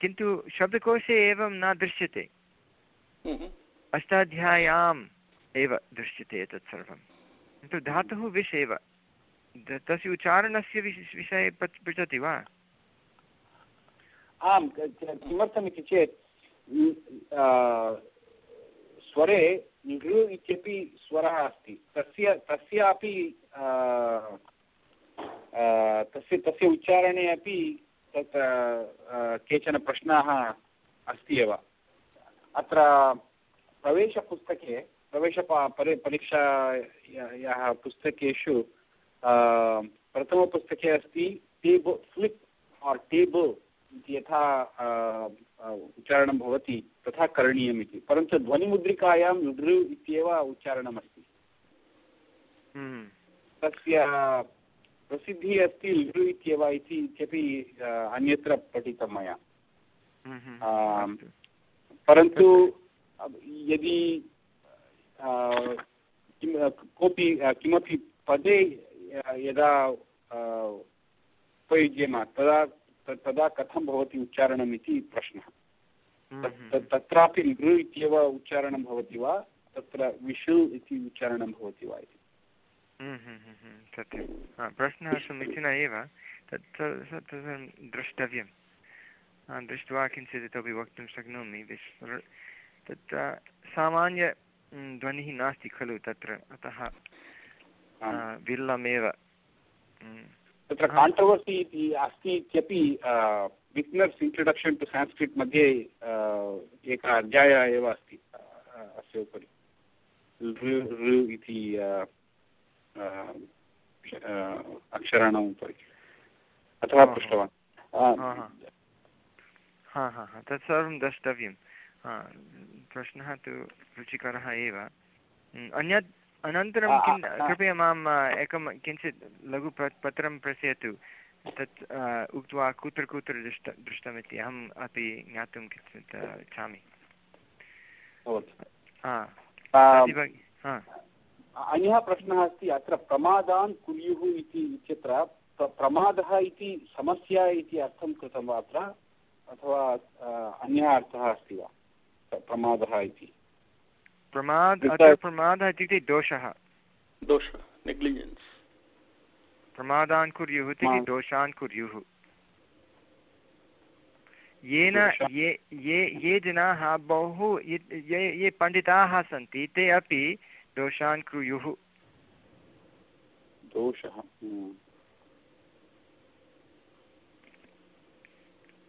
किन्तु शब्दकोशे एवं न दृश्यते. अष्टाध्याय्याम् एव दृश्यते एतत् सर्वं। किन्तु धातुः विश् एव। तस्य उच्चारणस्य विष विषये पृच्छति वा? क- किमर्थमिति चेत् आ, स्वरे नृ इत्यपि स्वरः अस्ति। तस्य, तस्यापि तस्य तस्य उच्चारणे अपि तत् केचन प्रश्नाः अस्ति एव। अत्र प्रवेशपुस्तके प्रवेश परि परीक्षायाः पुस्तकेषु प्रथमपुस्तके अस्ति टेबल् फ्लिप् आर् टेबल् इति यथा उच्चारणं भवति तथा करणीयम् इति परन्तु ध्वनिमुद्रिकायां नृ इत्येव उच्चारणमस्ति। हम्म, तस्य प्रसिद्धिः अस्ति लृ इत्येव इति इत्यपि अन्यत्र पठितं मया। हम्म, हम्म। परन्तु यदि किं कोऽपि किमपि पदे यदा उपयुज्येम तदा त- तदा कथं भवति उच्चारणम् इति प्रश्नः। हम्म, तत्- हम्म, तत्- तत्रापि लृ इत्येव उच्चारणं भवति वा? तत्र विषु इति उच्चारणं भवति वा इति? हम्म, हम्म, हम्म, हम्म, सत्यं। प्रश्नः समीचीनः एव। तत् तत् द्रष्टव्यं दृष्ट्वा किञ्चित् इतोपि वक्तुं शक्नोमि। तत्र सामान्य ध्वनिः नास्ति खलु तत्र। अतः आम्। तत्र काण्ट्रवर्सि इति अस्ति इत्यपि बिग्नर्स् इन्ट्रोडक्षन् टु संस्कृत् मध्ये एकः अध्यायः एव अस्ति अस्य उपरि। लृ इति अक्षराणाम् उपरि। अथवा पृष्टवान्। हा तत्सर्वं द्रष्टव्यं। प्रश्नः तु रुचिकरः एव। अन्यत् अनन्तरं किं कृपया माम् एकं किञ्चित् लघु पत्रं प्रेषयतु। तत् उक्त्वा कुत्र कुत्र दृष्ट दृष्टमिति अहम् अपि ज्ञातुं किञ्चित् इच्छामि। अन्यः प्रश्नः अस्ति अत्र प्रमादान् कुर्युः इति इत्यत्र प्रमादः इति समस्या इति अर्थं कृतं वा अत्र? अथवा अन्यः अर्थः अस्ति वा? प्रमादः इति। प्रमाद अत्र प्रमादः इत्युक्ते दोषः। दोष नेग्लिजेन्स् प्रमादान् कुर्युः इत्युक्ते दोषान् कुर्युः। येन ये ये ये जनाः बहु ये ये पण्डिताः सन्ति ते अपि दोषान् कुर्युः। दोषः हम्म।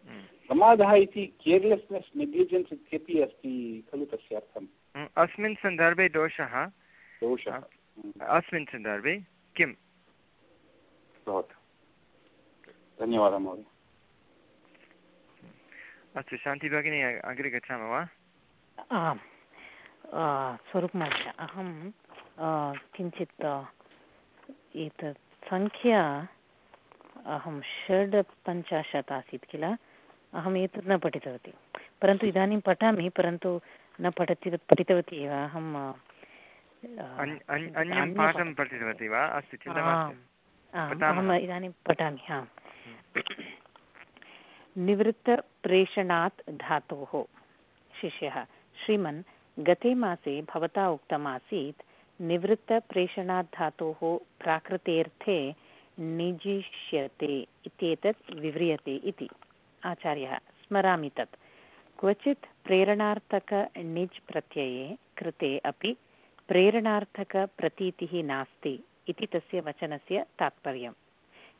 हम्म। प्रमादः इति केर्लेस्नेस् नेग्लिजेन्स् इत्यपि अस्ति खलु तस्य अर्थं हम्म, अस्मिन् सन्दर्भे दोषः? दोषः। अस्मिन् सन्दर्भे किम्? भवतु। धन्यवादः महोदय। अस्तु शान्तिभगिनी अग्रे गच्छामः वा? आम्। स्वरूपमहोदय अहं किञ्चित् एतत् सङ्ख्या अहं षड् पञ्चाशत् आसीत् किल? अहम् एतत् न पठितवती। परन्तु इदानीं पठामि परन्तु न पठति पठितवती एव अहं आ, अन्य- पाठं पठितवती वा? अस्तु चिन्ता मास्तु। अहम् इदानीं पठामि आम्। निवृत्तप्रेषणात् धातोः शिष्यः। श्रीमन् गते मासे भवता उक्तमासीत् निवृत्तप्रेषणात् धातोः प्राकृतेऽर्थे निजिष्यते इत्येतत् विव्रियते इति। आचार्यः स्मरामि तत्। क्वचित् प्रेरणार्थकनिज् प्रत्यये कृते अपि प्रेरणार्थकप्रतीतिः नास्ति इति तस्य वचनस्य तात्पर्यम्।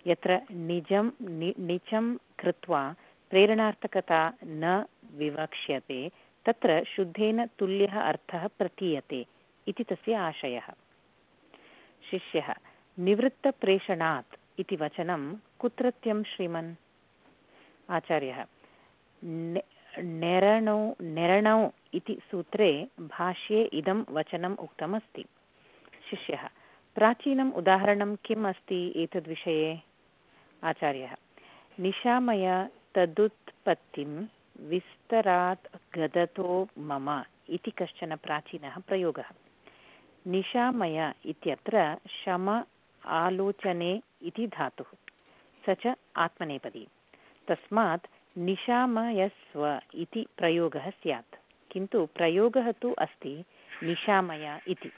यत्र निजं नि, निचं कृत्वा प्रेरणार्थकता न विवक्ष्यते, तत्र शुद्धेन तुल्यः अर्थः प्रतीयते इति तस्य आशयः। शिष्यः, निवृत्तप्रेषणात् इति वचनं कुत्रत्यं श्रीमन्? आचार्यः नेरणौ इति सूत्रे भाष्ये इदं वचनम् उक्तमस्ति। शिष्यः, प्राचीनम् उदाहरणं किम् अस्ति एतद्विषये आचार्यः, निशामय तदुत्पत्तिं विस्तरात् गदतो मम इति कश्चन प्राचीनः प्रयोगः। निशामय इत्यत्र शम आलोचने इति धातुः, स च आत्मनेपदी। तस्मात् निशामयस्व इति प्रयोगः स्यात्। किन्तु प्रयोगः तु अस्ति, निशामय इति।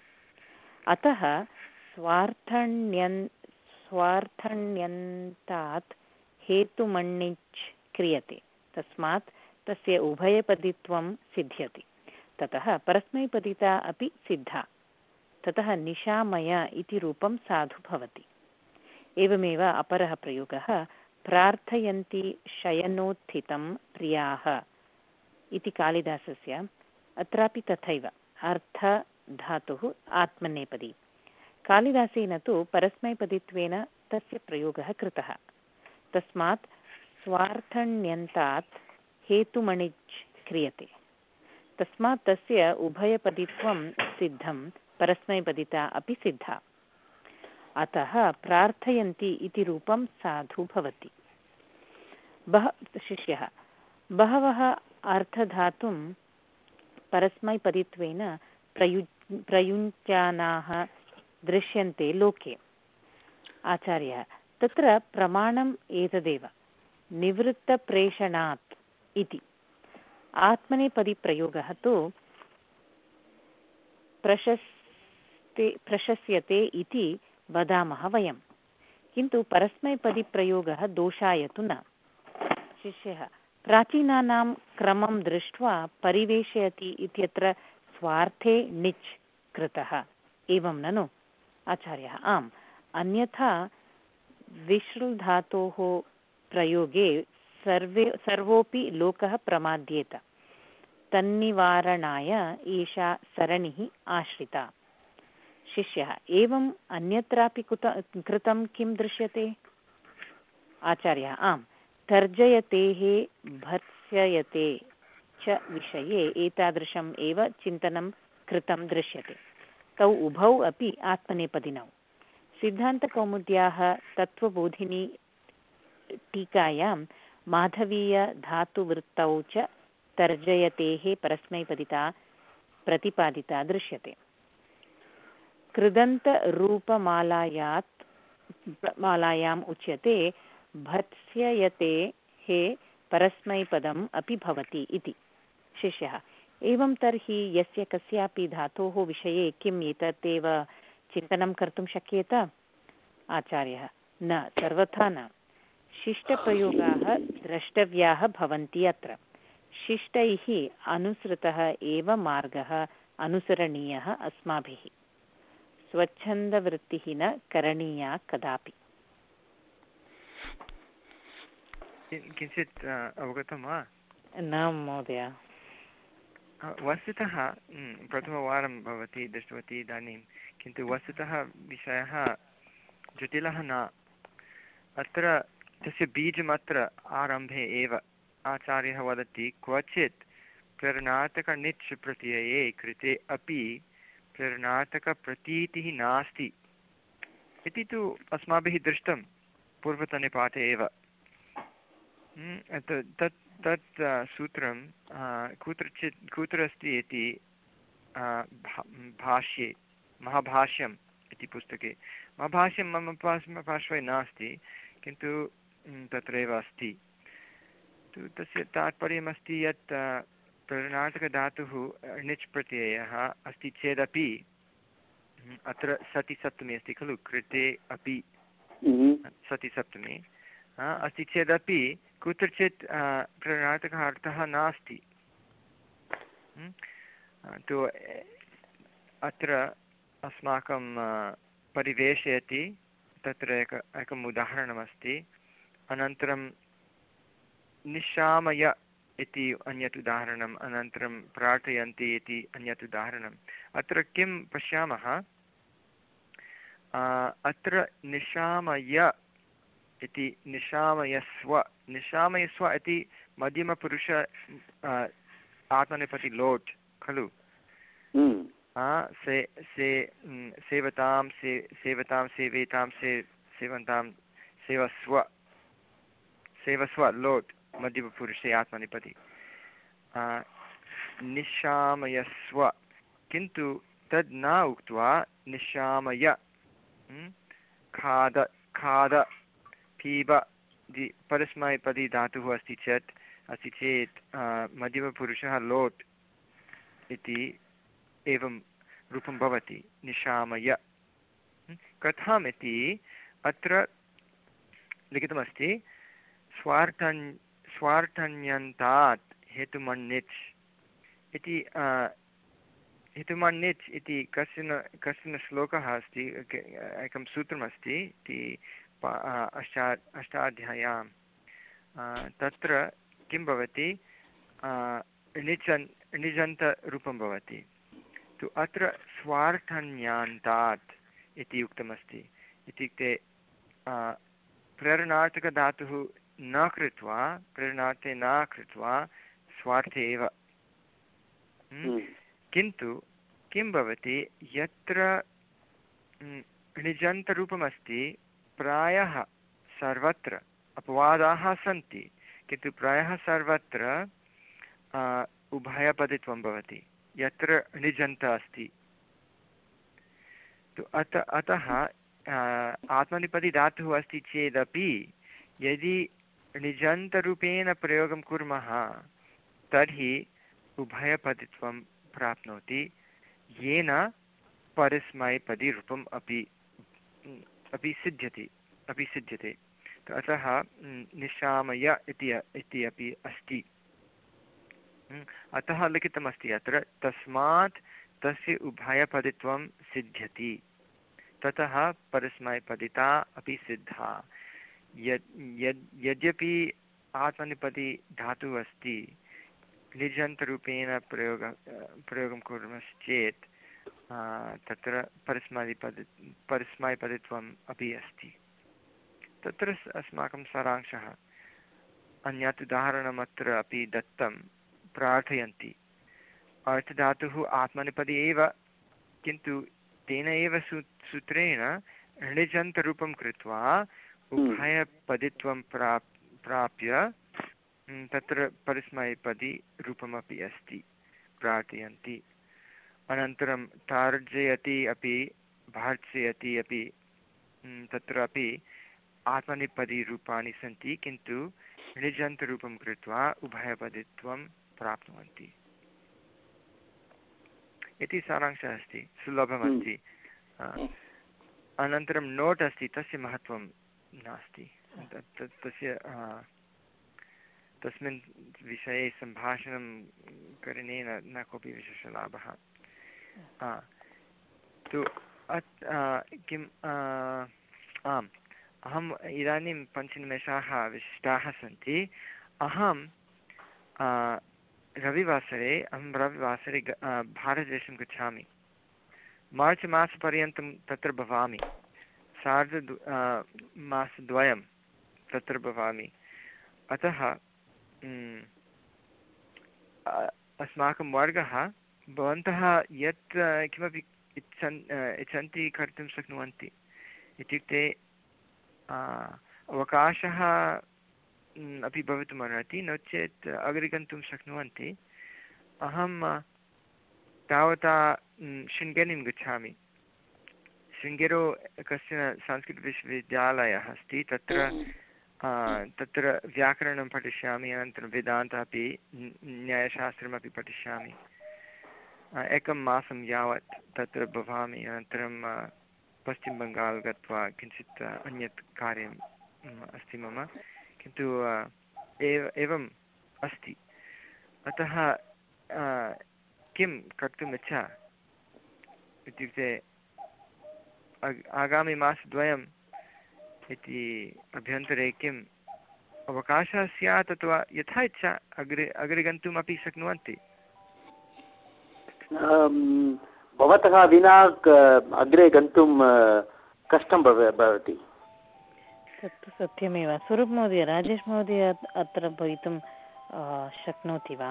अतः स्वार्थण्यन्, स्वार्थण्यन्तात् हेतुमण्णिच् क्रियते। तस्मात् तस्य उभयपदित्वं सिद्ध्यति। ततः परस्मैपदिता अपि सिद्धा। ततः निशामय इति रूपं साधु भवति। एवमेव अपरः प्रयोगः प्रार्थयन्ति शयनोत्थितं प्रियाः इति कालिदासस्य। अत्रापि तथैव, अर्थधातुः आत्मनेपदी। कालिदासेन तु परस्मैपदित्वेन तस्य प्रयोगः कृतः। तस्मात् स्वार्थण्यन्तात् हेतुमणिज् क्रियते। तस्मात् तस्य उभयपदित्वं सिद्धं, परस्मैपदिता अपि सिद्धा। अतः प्रार्थयन्ति इति रूपं साधु भवति। बह, शिष्यः, बहवः अर्थधातुं परस्मैपदित्वेन प्रयु प्रयुञ्जानाः दृश्यन्ते लोके। आचार्यः, तत्र प्रमाणम् एतदेव, निवृत्तप्रेषणात् इति। आत्मनेपदिप्रयोगः तु प्रशस्ते, प्रशस्यते इति वदामः वयं किन्तु परस्मैपदिप्रयोगः दोषाय तु न। शिष्यः, प्राचीनानां क्रमं दृष्ट्वा परिवेशयति इत्यत्र स्वार्थे णिच् कृतः। एवं ननु? आचार्यः, आम्। अन्यथा विश्रुधातोः प्रयोगे सर्वे सर्वोऽपि लोकः प्रमाद्येत। तन्निवारणाय एषा सरणिः आश्रिता। शिष्यः, एवम् अन्यत्रापि कुत, कृतं किं दृश्यते? आचार्यः, आम्, तर्जयतेः भर्त्सयते च विषये एतादृशम् एव चिन्तनं कृतं दृश्यते। तौ उभौ अपि आत्मनेपदिनौ। सिद्धान्तकौमुद्याः तत्त्वबोधिनी टीकायां माधवीयधातुवृत्तौ च तर्जयतेः परस्मैपदिता प्रतिपादिता दृश्यते। कृदन्तरूपमालायात् मालायाम् उच्यते, भत्स्ययते, हे परस्मैपदम् अपि भवति इति। शिष्यः, एवं तर्हि यस्य कस्यापि धातोः विषये किम् एतदेव चिन्तनं कर्तुं शक्येत? आचार्यः, न, सर्वथा न। शिष्टप्रयोगाः द्रष्टव्याः भवन्ति अत्र। शिष्टैः अनुसृतः एव मार्गः अनुसरणीयः अस्माभिः। स्वच्छन्दवृत्तिः न करणीया कदापि। किञ्चित् अवगतं वा? न महोदय। वस्तुतः प्रथमवारं भवती दृष्टवती इदानीं किन्तु वस्तुतः विषयः जटिलः न। अत्र तस्य बीजमत्र आरम्भे एव आचार्यः वदति क्वचित् प्रेरणार्थकनिच् प्रत्यये कृते अपि प्रेरणार्थकप्रतीतिः नास्ति। इति तु अस्माभिः दृष्टं पूर्वतने पाठे एव। हम्म, तत् तत् सूत्रं कुत्रचित् कुत्र अस्ति इति भाष्ये महाभाष्यम् इति पुस्तके। महाभाष्यं मम पार्श् पार्श्वे नास्ति किन्तु तत्रैव अस्ति। तु तस्य तात्पर्यमस्ति यत् कर्णाटकधातुः णिच् प्रत्ययः अस्ति चेदपि अत्र सति सप्तमी अस्ति खलु कृते अपि सति सप्तमी अस्ति चेदपि कुत्रचित् प्रणाटकः अर्थः नास्ति। तु अत्र अस्माकं परिवेशयति तत्र एक एकम् उदाहरणमस्ति। अनन्तरं निशामय इति अन्यत् उदाहरणम् अनन्तरं प्रार्थयन्ति इति अन्यत् उदाहरणम्। अत्र किं पश्यामः? अत्र निशामय इति निशामयस्व निशामयस्व इति मध्यमपुरुष आत्मनेपति लोट् खलु? हम्म। से से सेवतां से सेवतां सेवेतां से सेवन्तां सेवस्व सेवस्व लोट् मध्यमपुरुषे आत्मनेपति। निशामयस्व। किन्तु तद् न उक्त्वा निशामय। खाद खाद, पीब इति परस्मैपदी धातुः अस्ति चेत् अस्ति चेत् मध्यमपुरुषः लोट् इति एवं रूपं भवति, निशामय। कथमिति अत्र लिखितमस्ति स्वार्थन् स्वार्थन्यन्तात् हेतुमन्निच् इति हेतुमन्निच् इति कश्चन कश्चन श्लोकः अस्ति एकं सूत्रमस्ति इति अष्टा अष्टाध्याय्यां तत्र किं भवति? णिचन् णिजन्तरूपं भवति। तु अत्र स्वार्थन्यान्तात् इति उक्तमस्ति। इत्युक्ते प्रेरणार्थकधातुः न कृत्वा प्रेरणार्थे न कृत्वा स्वार्थे एव हम्म? हम्म। किन्तु किं भवति यत्र णिजन्तरूपमस्ति प्रायः सर्वत्र अपवादाः सन्ति किन्तु प्रायः सर्वत्र उभयपदित्वं भवति यत्र णिजन्त अस्ति तु अत अतः आत्मनिपदि धातुः अस्ति चेदपि यदि णिजन्तरूपेण प्रयोगं कुर्मः, तर्हि उभयपदित्वं प्राप्नोति। येन परस्मैपदिरूपम् अपि अपि सिद्ध्यति, अपि सिद्ध्यते। अतः निशामय इति इति अपि अस्ति। अतः लिखितमस्ति अत्र, तस्मात् तस्य उभयपदित्वं सिद्ध्यति। ततः परस्मैपदिता अपि सिद्धा। यद् यद्, यद्यपि आत्मनिपदि धातुः अस्ति निजन्तरूपेण प्रयोग, प्रयोगं कुर्मश्चेत् तत्र परस्मैपदि, परस्मैपदित्वम् अपि अस्ति। तत्र अस्माकं सारांशः। अन्यत् उदाहरणम् अपि दत्तं, प्रार्थयन्ति। अर्थधातुः आत्मनिपदि एव, किन्तु तेन एव सू, सूत्रेण णिजन्तरूपं कृत्वा उभयपदित्वं प्राप् प्राप्य तत्र परस्मैपदी रूपमपि अस्ति प्रार्थयन्ति। अनन्तरं तार्जयति अपि भार्जयति अपि तत्रापि आत्मनिपदीरूपाणि सन्ति किन्तु णिजन्तरूपं कृत्वा उभयपदित्वं प्राप्नुवन्ति। इति सारांशः अस्ति सुलभमस्ति। हम्म। अनन्तरं नोट् अस्ति तस्य महत्त्वं नास्ति। तस्य तस्मिन् विषये सम्भाषणं करणेन न कोऽपि विशेषलाभः। तु अत् किम् आम्, अहम् इदानीं पञ्चनिमेषाः विशिष्टाः सन्ति। अहं रविवासरे अहं रविवासरे भारतदेशं गच्छामि। मार्च् मासपर्यन्तं तत्र भवामि। सार्ध मासद्वयं तत्र भवामि। अतः अस्माकं वर्गः भवन्तः यत् किमपि इच्छन् इच्छन्ति कर्तुं शक्नुवन्ति इत्युक्ते अवकाशः अपि भवितुमर्हति नो चेत् अग्रे गन्तुं शक्नुवन्ति। अहं तावता शृङ्गेरीं गच्छामि। शृङ्गेरौ कश्चन संस्कृतविश्वविद्यालयः अस्ति, तत्र तत्र व्याकरणं पठिष्यामि, अनन्तरं वेदान्तः अपि न्यायशास्त्रमपि पठिष्यामि। एकं मासं यावत् तत्र भवामि, अनन्तरं पश्चिमबङ्गाल् गत्वा किञ्चित् अन्यत् कार्यम् अस्ति मम। किन्तु एव, एवम् अस्ति। अतः किं कर्तुम् इच्छा इत्युक्ते आगामि मासद्वयम् इति अभ्यन्तरे किम् अवकाशः स्यात् अथवा यथा इच्छा अग्रे अग्रे गन्तुमपि शक्नुवन्ति भवतः विना अग्रे गन्तुं कष्टं भवति। तत्तु सत्यमेव। स्वरूपमहोदय राजेश महोदय अत्र भवितुं शक्नोति वा?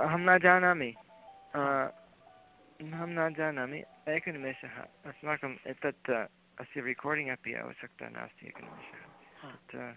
अहं न जानामि। अहं न जानामि एकनिमेषः अस्माकम् एतत् अस्य रेकार्डिङ्ग् अपि आवश्यकता नास्ति एकनिमेषः।